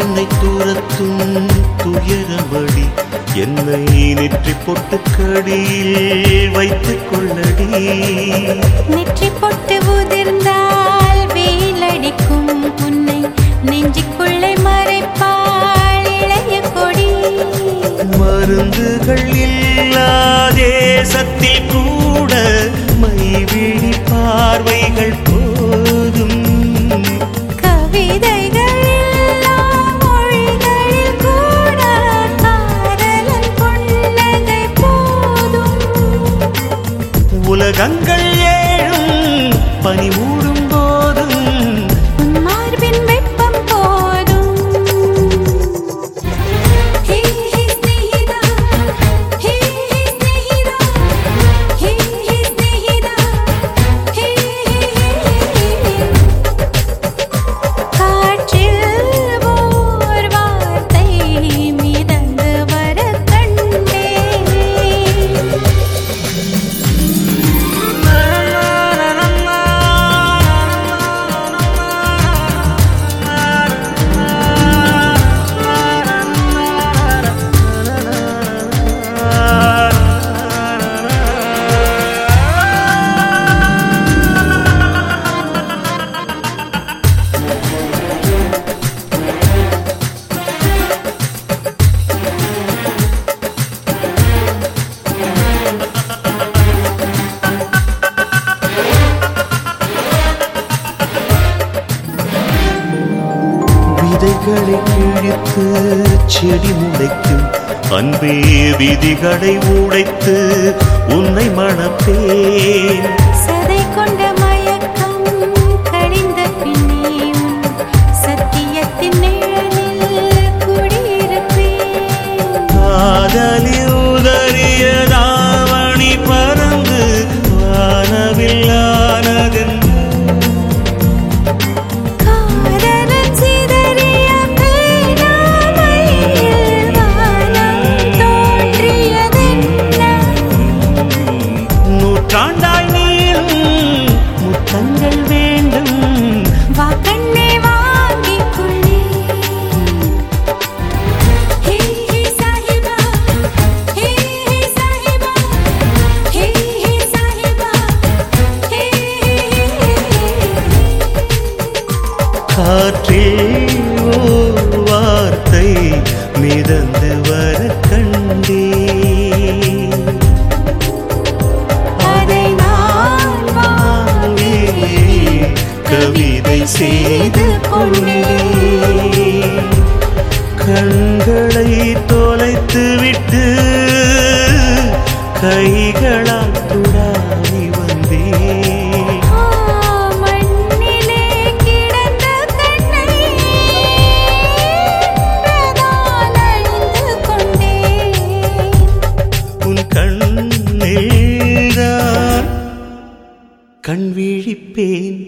என்னை தூரத்தும் துயரமடி. என்னை நெற்றி பொட்டு கடியில் வைத்துக் கொள்ளடி. நெற்றி பொட்டு உதிர்ந்தால் வேலடிக்கும் உன்னை நெஞ்சுக்குள்ளே மறைப்பாள் இளைய கொடி. மருந்துகள் இல்லா தேசத்தில் கூட மைவிழி பார்வைகள் கரங்கள் ஏழும் பனிமூடு செடி முளைக்கும் அன்பே விதிகளை உடைத்து உன்னை மணப்பேன். காற்றே ஓ வார்த்தை மிதந்து வர கண்டே. கவிதை செய்து கொண்டே. கண்களை தொலைத்து விட்டு கைகளால் துடா கண் விழிப்பேன்.